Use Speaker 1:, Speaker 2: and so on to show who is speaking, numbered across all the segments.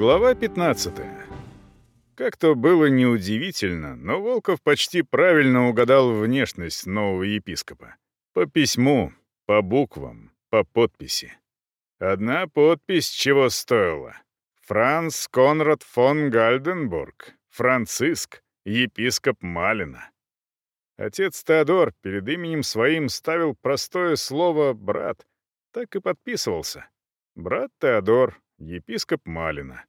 Speaker 1: Глава 15. Как то было неудивительно, но Волков почти правильно угадал внешность нового епископа. По письму, по буквам, по подписи. Одна подпись чего стоила. Франц Конрад фон Гальденбург, Франциск, епископ Малина. Отец Теодор перед именем своим ставил простое слово «брат», так и подписывался. Брат Теодор, епископ Малина.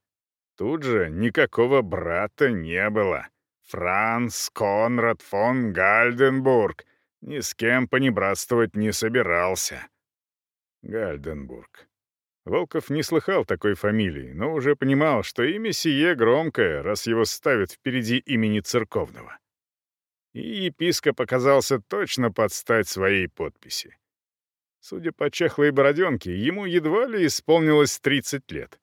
Speaker 1: Тут же никакого брата не было. Франц Конрад фон Гальденбург ни с кем понебратствовать не собирался. Гальденбург. Волков не слыхал такой фамилии, но уже понимал, что имя сие громкое, раз его ставят впереди имени церковного. И епископ оказался точно под стать своей подписи. Судя по чехлой бороденке, ему едва ли исполнилось 30 лет.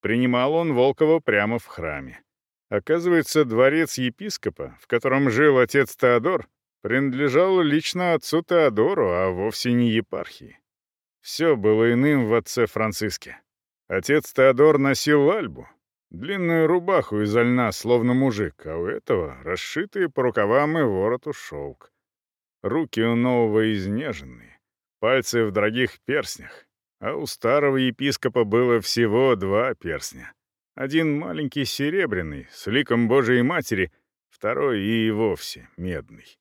Speaker 1: Принимал он Волкова прямо в храме. Оказывается, дворец епископа, в котором жил отец Теодор, принадлежал лично отцу Теодору, а вовсе не епархии. Все было иным в отце Франциске. Отец Теодор носил альбу, длинную рубаху из льна, словно мужик, а у этого расшитые по рукавам и вороту шелк. Руки у нового изнеженные, пальцы в дорогих перстнях, а у старого епископа было всего два перстня. Один маленький серебряный, с ликом Божией Матери, второй и вовсе медный.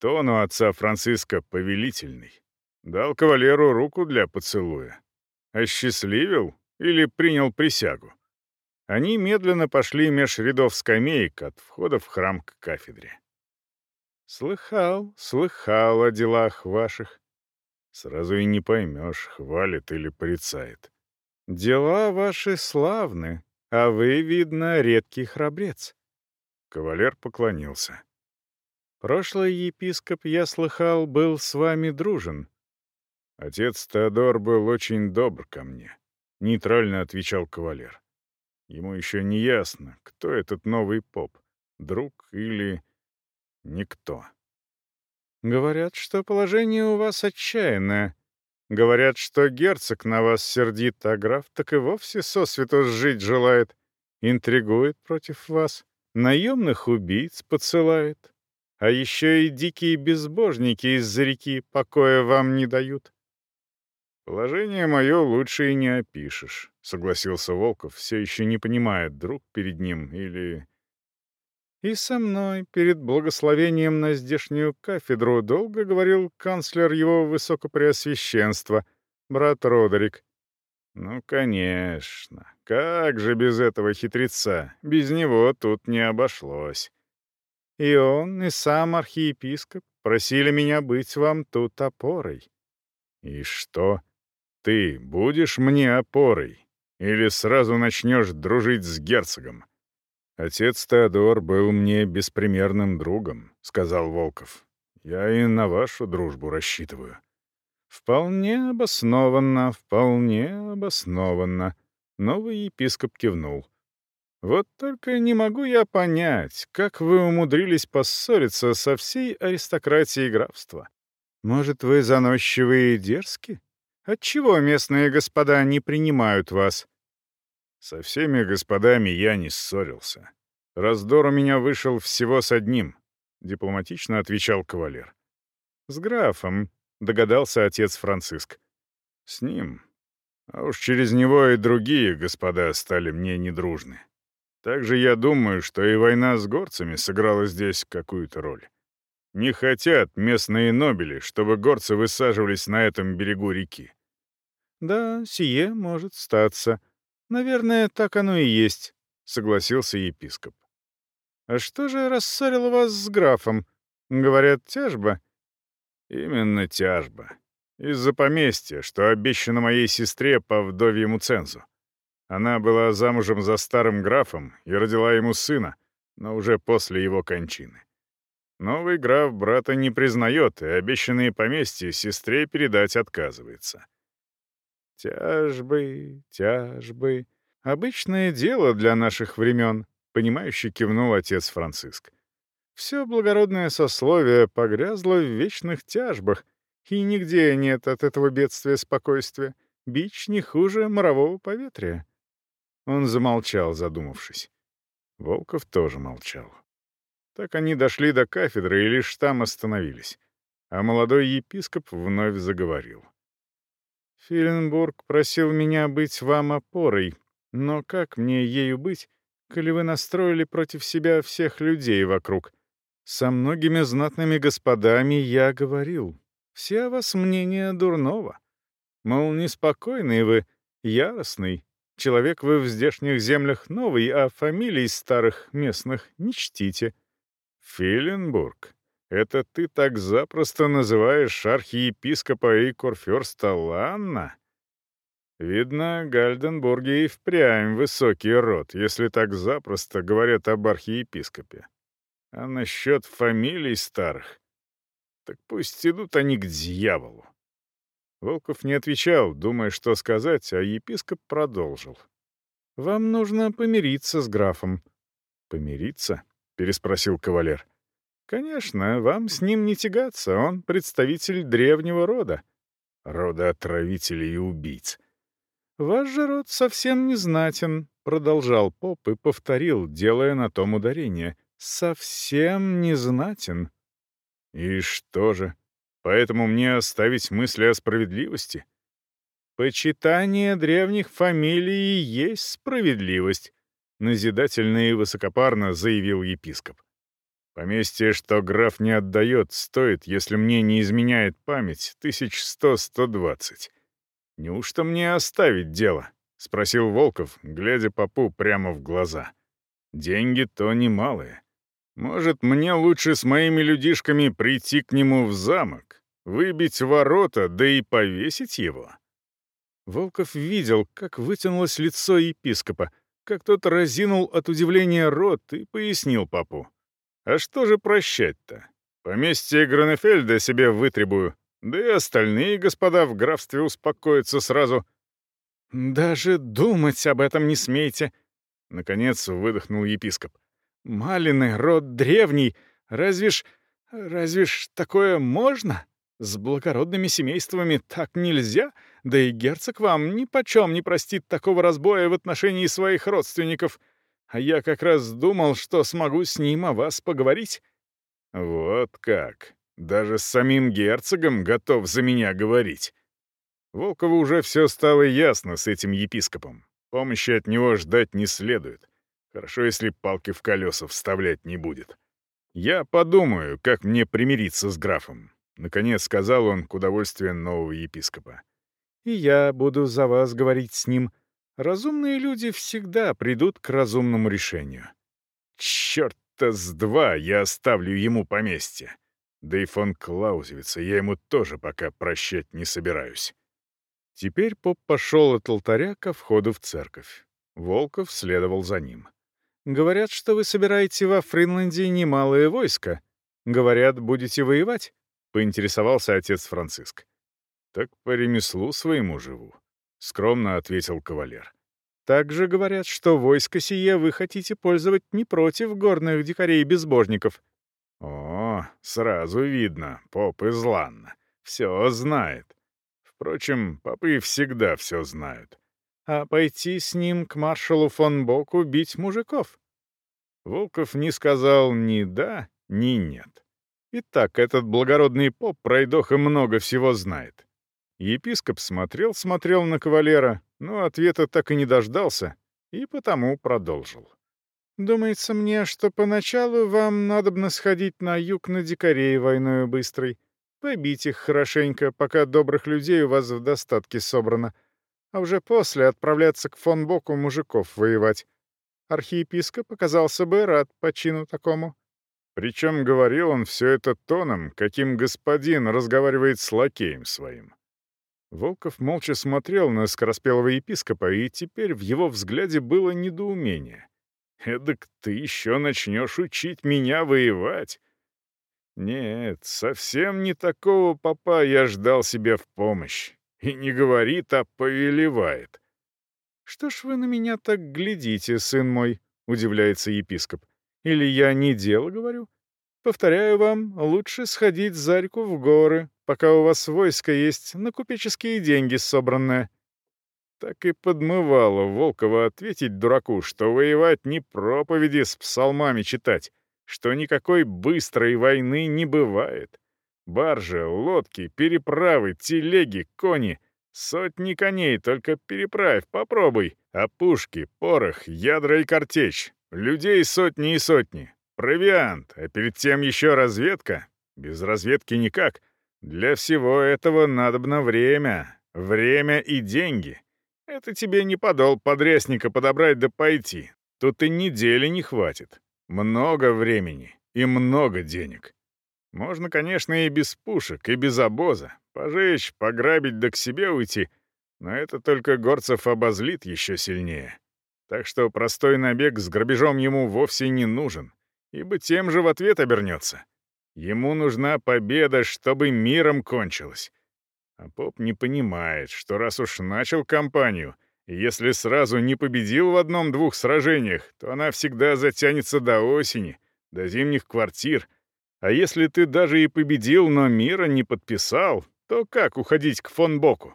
Speaker 1: Тон у отца Франциска повелительный. Дал кавалеру руку для поцелуя. Осчастливил или принял присягу? Они медленно пошли меж рядов скамеек от входа в храм к кафедре. «Слыхал, слыхал о делах ваших». Сразу и не поймешь, хвалит или порицает. «Дела ваши славны, а вы, видно, редкий храбрец». Кавалер поклонился. «Прошлый епископ, я слыхал, был с вами дружен. Отец Теодор был очень добр ко мне, нейтрально отвечал кавалер. Ему еще не ясно, кто этот новый поп, друг или никто. Говорят, что положение у вас отчаянное. Говорят, что герцог на вас сердит, а граф так и вовсе сосвету жить желает, интригует против вас, наемных убийц посылает. А еще и дикие безбожники из-за реки покоя вам не дают. «Положение мое лучше и не опишешь», — согласился Волков, все еще не понимая, друг перед ним или... «И со мной перед благословением на здешнюю кафедру долго говорил канцлер его высокопреосвященства, брат Родерик. Ну, конечно, как же без этого хитреца? Без него тут не обошлось. И он, и сам архиепископ просили меня быть вам тут опорой. И что?» Ты будешь мне опорой? Или сразу начнешь дружить с герцогом?» «Отец Теодор был мне беспримерным другом», — сказал Волков. «Я и на вашу дружбу рассчитываю». «Вполне обоснованно, вполне обоснованно», — новый епископ кивнул. «Вот только не могу я понять, как вы умудрились поссориться со всей аристократией графства. Может, вы заносчивые и дерзкие? Отчего местные господа не принимают вас?» «Со всеми господами я не ссорился. Раздор у меня вышел всего с одним», — дипломатично отвечал кавалер. «С графом», — догадался отец Франциск. «С ним. А уж через него и другие господа стали мне недружны. Также я думаю, что и война с горцами сыграла здесь какую-то роль. Не хотят местные нобели, чтобы горцы высаживались на этом берегу реки. Да, сие может статься. Наверное, так оно и есть, согласился епископ. А что же рассорило вас с графом? Говорят, тяжба. Именно тяжба. Из-за поместья, что обещано моей сестре по вдовьему цензу. Она была замужем за старым графом и родила ему сына, но уже после его кончины. Новый граф брата не признает и обещанные поместья сестре передать отказывается. Тяжбы, тяжбы. Обычное дело для наших времен, понимающе кивнул отец Франциск. Все благородное сословие погрязло в вечных тяжбах, и нигде нет от этого бедствия спокойствия. Бич не хуже морового поветрия. Он замолчал, задумавшись. Волков тоже молчал. Так они дошли до кафедры и лишь там остановились. А молодой епископ вновь заговорил. «Филенбург просил меня быть вам опорой, но как мне ею быть, коли вы настроили против себя всех людей вокруг? Со многими знатными господами я говорил. Все о вас мнение дурного. Мол, неспокойный вы, яростный. Человек вы в здешних землях новый, а фамилий старых местных не чтите. Филенбург, это ты так запросто называешь архиепископа и корферста Ланна? Видно, Гальденбурги и впрямь высокий род, если так запросто говорят об архиепископе. А насчет фамилий старых, так пусть идут они к дьяволу. Волков не отвечал, думая, что сказать, а епископ продолжил. «Вам нужно помириться с графом». «Помириться?» — переспросил кавалер. «Конечно, вам с ним не тягаться, он представитель древнего рода». «Рода отравителей и убийц», «Ваш же род совсем не знатен», — продолжал поп и повторил, делая на том ударение. «Совсем не знатен». «И что же? Поэтому мне оставить мысли о справедливости?» «Почитание древних фамилий есть справедливость», — назидательно и высокопарно заявил епископ. «Поместье, что граф не отдает, стоит, если мне не изменяет память, тысяч сто-сто двадцать. «Неужто мне оставить дело?» — спросил Волков, глядя попу прямо в глаза. «Деньги-то немалые. Может, мне лучше с моими людишками прийти к нему в замок, выбить ворота, да и повесить его?» Волков видел, как вытянулось лицо епископа, как тот разинул от удивления рот и пояснил папу. «А что же прощать-то? Поместье Гранефельда себе вытребую, да и остальные господа в графстве успокоятся сразу. «Даже думать об этом не смейте!» — наконец выдохнул епископ. «Малины — род древний. Разве ж... разве ж такое можно? С благородными семействами так нельзя, да и герцог вам ни почем не простит такого разбоя в отношении своих родственников. А я как раз думал, что смогу с ним о вас поговорить». «Вот как!» Даже с самим герцогом готов за меня говорить. Волкову уже все стало ясно с этим епископом. Помощи от него ждать не следует. Хорошо, если палки в колеса вставлять не будет. «Я подумаю, как мне примириться с графом», — наконец сказал он к удовольствию нового епископа. «И я буду за вас говорить с ним. Разумные люди всегда придут к разумному решению». «Черт-то с два я оставлю ему поместье. Да и фон Клаузевица я ему тоже пока прощать не собираюсь. Теперь поп пошел от алтаря ко входу в церковь. Волков следовал за ним. «Говорят, что вы собираете во Фринланде немалое войско. Говорят, будете воевать?» — поинтересовался отец Франциск. «Так по ремеслу своему живу», — скромно ответил кавалер. «Также говорят, что войско сие вы хотите пользовать не против горных дикарей-безбожников, о, сразу видно, поп из Ланна. Все знает. Впрочем, попы всегда все знают. А пойти с ним к маршалу фон Боку бить мужиков? Волков не сказал ни да, ни нет. Итак, этот благородный поп пройдоха много всего знает. Епископ смотрел-смотрел на кавалера, но ответа так и не дождался, и потому продолжил. Думается мне, что поначалу вам надобно сходить на юг на дикарей войною быстрой, побить их хорошенько, пока добрых людей у вас в достатке собрано, а уже после отправляться к фон Боку мужиков воевать. Архиепископ оказался бы рад почину такому. Причем говорил он все это тоном, каким господин разговаривает с лакеем своим. Волков молча смотрел на скороспелого епископа, и теперь в его взгляде было недоумение. Эдак ты еще начнешь учить меня воевать. Нет, совсем не такого папа я ждал себе в помощь. И не говорит, а повелевает. «Что ж вы на меня так глядите, сын мой?» — удивляется епископ. «Или я не дело говорю? Повторяю вам, лучше сходить за реку в горы, пока у вас войско есть на купеческие деньги собранное». Так и подмывало Волкова ответить дураку, что воевать не проповеди с псалмами читать, что никакой быстрой войны не бывает. Баржи, лодки, переправы, телеги, кони — Сотни коней, только переправь, попробуй. А пушки, порох, ядра и картечь. Людей сотни и сотни. Провиант, а перед тем еще разведка. Без разведки никак. Для всего этого надобно время. Время и деньги. Это тебе не подол подрясника подобрать да пойти. Тут и недели не хватит. Много времени и много денег. Можно, конечно, и без пушек, и без обоза. Пожечь, пограбить да к себе уйти. Но это только горцев обозлит еще сильнее. Так что простой набег с грабежом ему вовсе не нужен, ибо тем же в ответ обернется. Ему нужна победа, чтобы миром кончилась. А поп не понимает, что раз уж начал кампанию, если сразу не победил в одном-двух сражениях, то она всегда затянется до осени, до зимних квартир — а если ты даже и победил, но мира не подписал, то как уходить к фон Боку?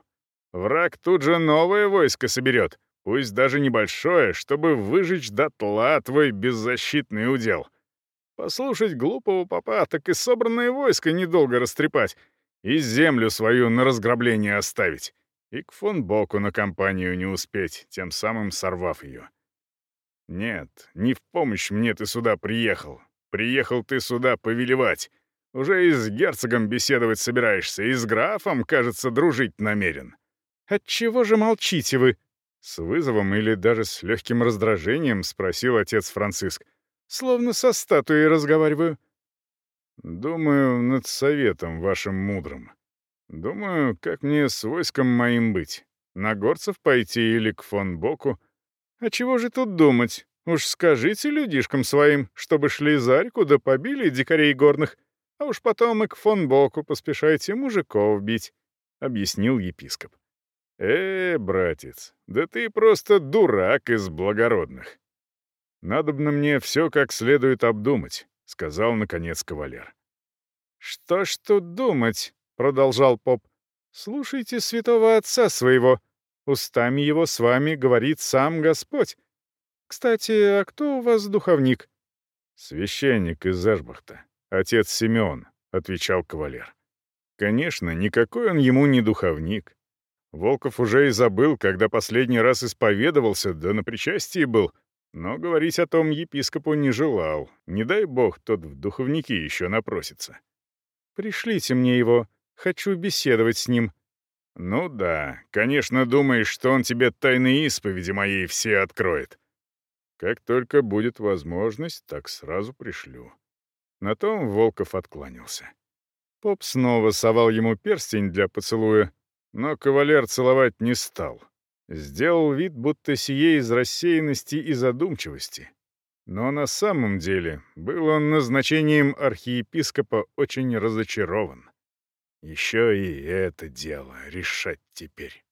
Speaker 1: Враг тут же новое войско соберет, пусть даже небольшое, чтобы выжечь дотла твой беззащитный удел. Послушать глупого папа, так и собранное войско недолго растрепать, и землю свою на разграбление оставить, и к фон Боку на компанию не успеть, тем самым сорвав ее. Нет, не в помощь мне ты сюда приехал, Приехал ты сюда повелевать. Уже и с герцогом беседовать собираешься, и с графом, кажется, дружить намерен. Отчего же молчите вы? С вызовом или даже с легким раздражением спросил отец Франциск. Словно со статуей разговариваю. Думаю над советом вашим мудрым. Думаю, как мне с войском моим быть. На горцев пойти или к фон Боку? А чего же тут думать? Уж скажите людишкам своим, чтобы шли за реку да побили дикарей горных, а уж потом и к фон Боку поспешайте мужиков бить», — объяснил епископ. «Э, братец, да ты просто дурак из благородных. Надобно мне все как следует обдумать», — сказал, наконец, кавалер. «Что ж тут думать?» — продолжал поп. «Слушайте святого отца своего. Устами его с вами говорит сам Господь. Кстати, а кто у вас духовник?» «Священник из Эшбахта, отец Симеон», — отвечал кавалер. «Конечно, никакой он ему не духовник. Волков уже и забыл, когда последний раз исповедовался, да на причастии был, но говорить о том епископу не желал. Не дай бог, тот в духовники еще напросится. «Пришлите мне его, хочу беседовать с ним». «Ну да, конечно, думаешь, что он тебе тайные исповеди моей все откроет. Как только будет возможность, так сразу пришлю». На том Волков откланялся. Поп снова совал ему перстень для поцелуя, но кавалер целовать не стал. Сделал вид, будто сие из рассеянности и задумчивости. Но на самом деле был он назначением архиепископа очень разочарован. Еще и это дело решать теперь.